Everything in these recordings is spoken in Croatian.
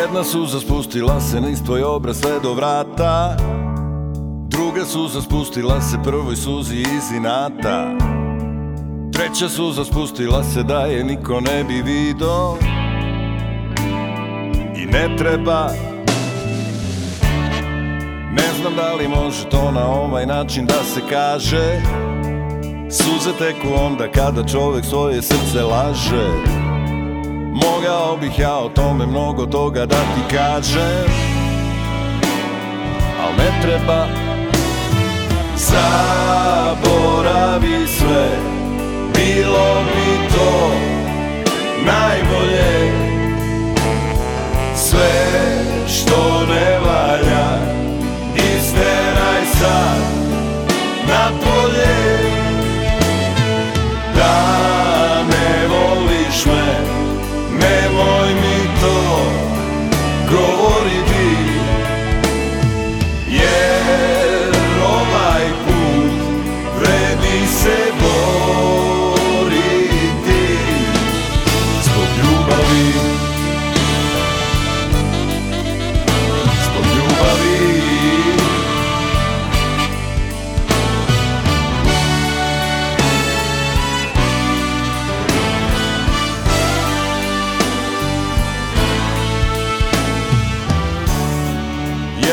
Jedna suza spustila se niz tvoj obraz sve do vrata. Druga suza spustila se prvoj suzi iz inata. Treća suza spustila se da je niko ne bi vidio. I ne treba. Ne znam da li može to na ovaj način da se kaže. Suze teku onda kada čovjek svoje srce laže Mogao bih ja o tome mnogo toga da ti kažem Al ne treba. Zaboravi sve Bilo bi to najbolje. Sve što ne valja Isteraj sad napolje. Da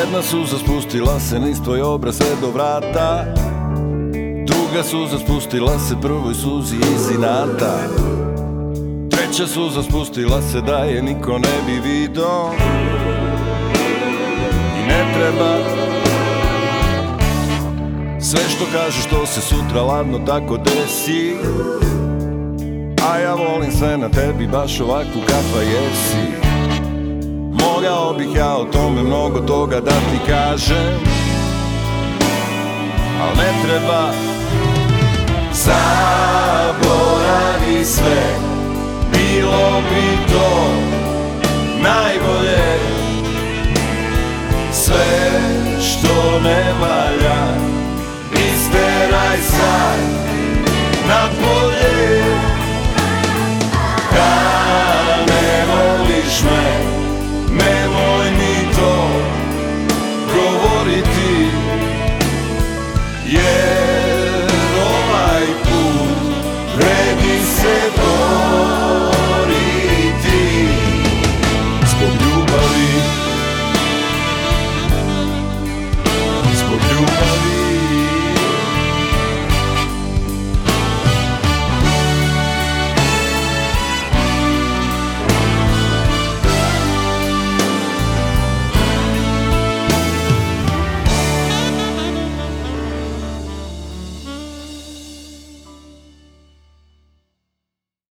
Jedna suza spustila se niz tvoj obraz sve do vrata. Druga suza spustila se prvoj suzi iz inata. Treća suza spustila se da je niko ne bi vidio. I ne treba. Sve što kažeš to se sutra ladno tako desi. A ja volim sve na tebi baš ovakvu kakva jesi Mogao bih ja o tome mnogo toga da ti kažem Al ne treba. Zaboravi sve Bilo bi to najbolje. Sve što ne valja Isteraj sad